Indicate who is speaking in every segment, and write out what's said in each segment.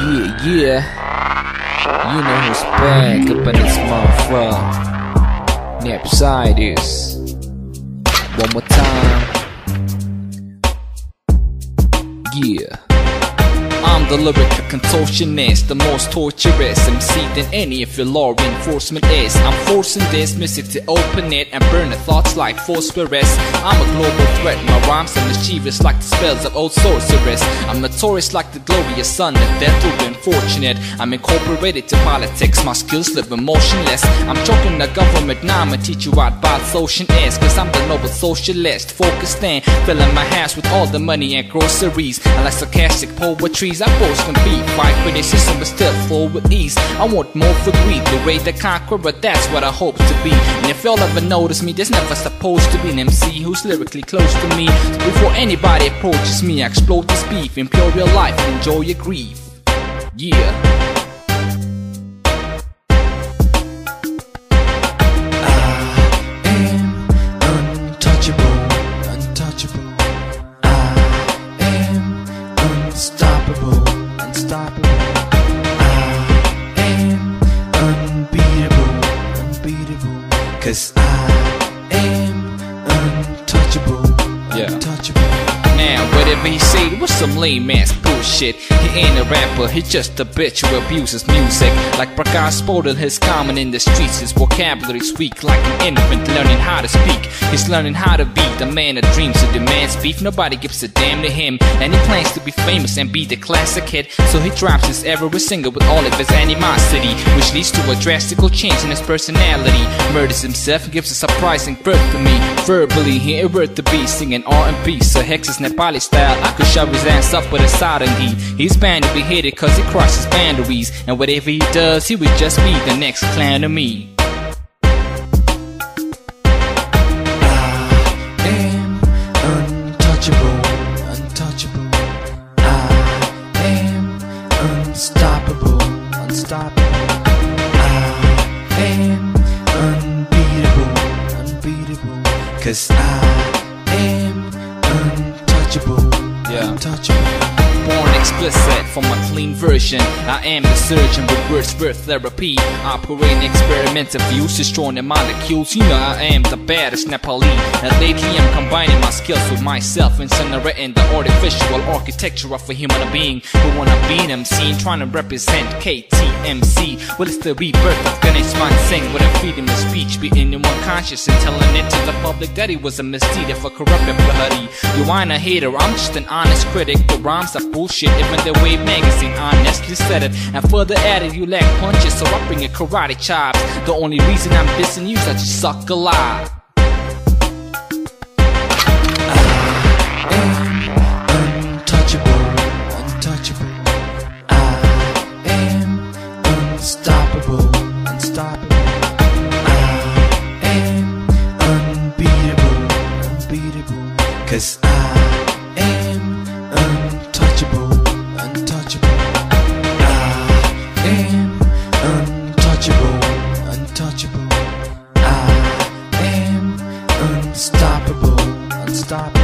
Speaker 1: Yeah, yeah. You know who's back up in this motherfucker. Nepsidus. One more time. Yeah. I'm the lyrical contortionist, the most torturous MC than any if your law enforcement is. I'm forcing this music to open it and burn the thoughts like phosphorus. I'm a global threat, my rhymes are mischievous like the spells of old sorceress. I'm notorious like the glorious sun, the death of the unfortunate. I'm incorporated to politics, my skills live emotionless. I'm choking the government, now I'ma teach you what bad social is. Cause I'm the noble socialist, focused in, filling my house with all the money and groceries. I like sarcastic poetries, I can be. Fight criticism but still flow with ease. I want more for greed, the way the conqueror, that's what I hope to be. And if y'all ever notice me, there's never supposed to be an MC who's lyrically close to me. So before anybody approaches me, I explode this beef, impure your life, enjoy your grief. Yeah.
Speaker 2: Cause I am untouchable,
Speaker 1: Yeah.
Speaker 2: untouchable.
Speaker 1: Now, whatever he say was some lame ass bullshit. He ain't a rapper, he just a bitch who abuses music. Like Prakash Podal, his common in the streets, his vocabulary's weak like an infant learning how to speak. He's learning how to be the man of dreams who demands beef. Nobody gives a damn to him, and he plans to be famous and be the classic hit. So he drops his every single with all of his animosity, which leads to a drastic change in his personality. Murders himself and gives a surprising birth to me. Verbally, he ain't worth the beast, singing R&B. So Hex is Nepali style. I could shove his ass up with a sodomy. He's bound to be hated cause he crosses boundaries. And whatever he does, he would just be the next clown to me.
Speaker 2: I am untouchable, untouchable. I am unstoppable, unstoppable. I am unbeatable, unbeatable. Cause I untouchable,
Speaker 1: Yeah.
Speaker 2: untouchable.
Speaker 1: Explicit from a clean version. I am the surgeon with words for therapy. Operating experimental views, destroying the molecules. You know I am the baddest Nepali. And lately I'm combining my skills with myself, incinerating the artificial architecture of a human being who wanna be an MC trying to represent KTMC. Well, it's the rebirth of Ganesh Man Singh with a freedom of speech, being in one conscious and telling it to the public that he was a misdeed of a corrupt Prahari. You ain't a hater, I'm just an honest critic. The rhymes are bullshit, even the Wave magazine honestly said it. And further added, you lack punches, so I bring your karate chops. The only reason I'm dissing you is that you suck a lot.
Speaker 2: untouchable, untouchable. I am unstoppable, unstoppable. I am unbeatable, unbeatable. Cause I unstoppable.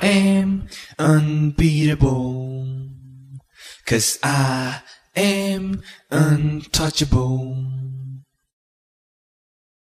Speaker 2: I am unbeatable. Cause I am untouchable.